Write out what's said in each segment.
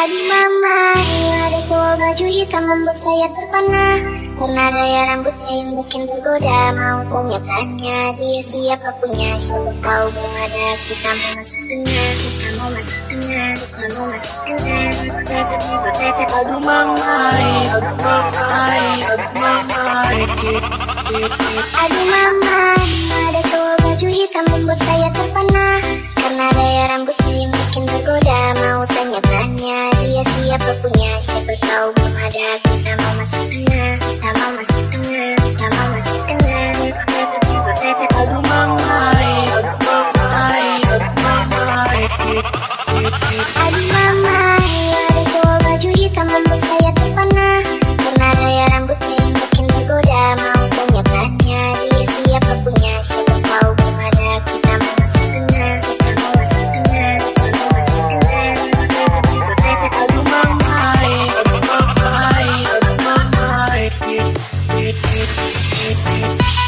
Aduh mama, ada tua baju hitam membuat saya terpana Karena gaya rambutnya yang bikin tergoda Mau punya tanya dia siapa punya Siapa tahu belum ada kita mau masuk tengah Kita mau masuk tengah Kita mau masuk tengah Aduh mamai, aduh mamai, aduh mamai Aduh mama, ada tua baju hitam membuat saya terpana punya Siapa tahu belum ada Aduh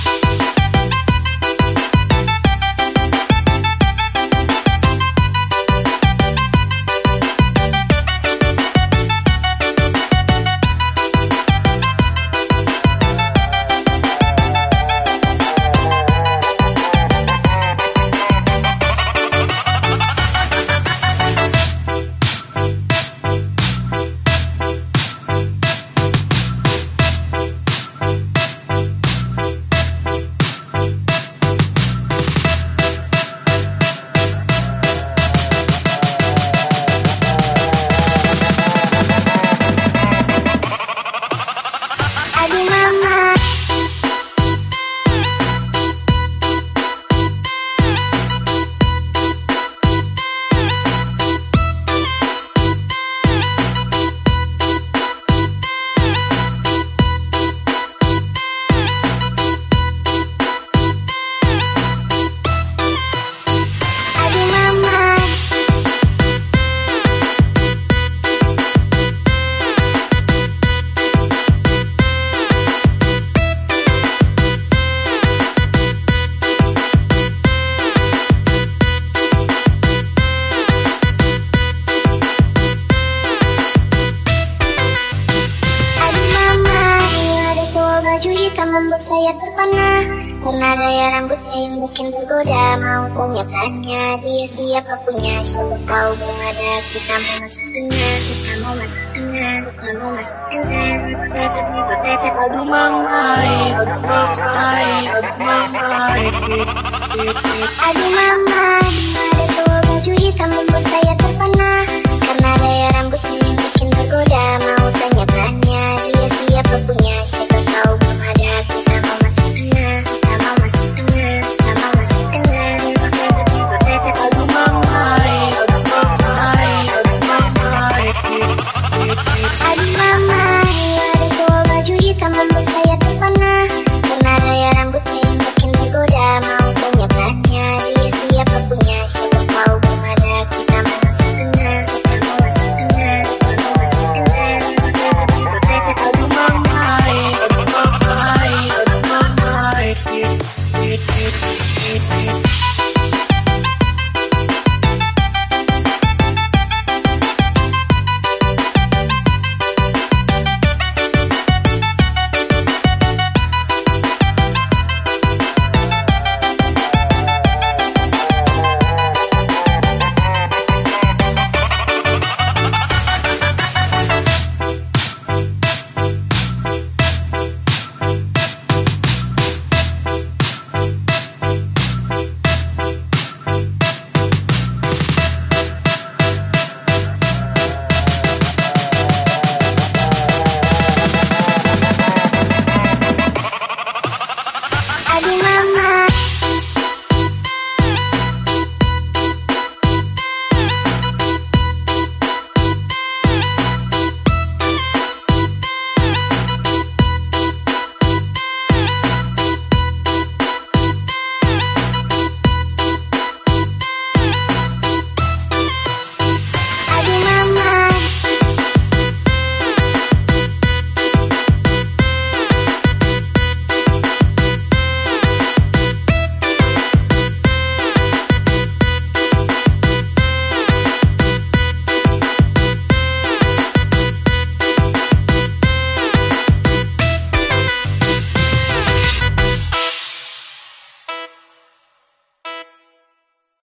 baju hitam membuat saya terpana, Karena gaya rambutnya yang bikin tergoda Mau punya tanya, Dia siapa punya Siapa tahu belum ada Kita mau masuk tengah Kita mau masuk tengah Kita mau masuk tengah. Tetep tetep Aduh mamai Aduh mamai Aduh mamai. Aduh mamai Ada sebuah baju hitam membuat saya terpanah あります。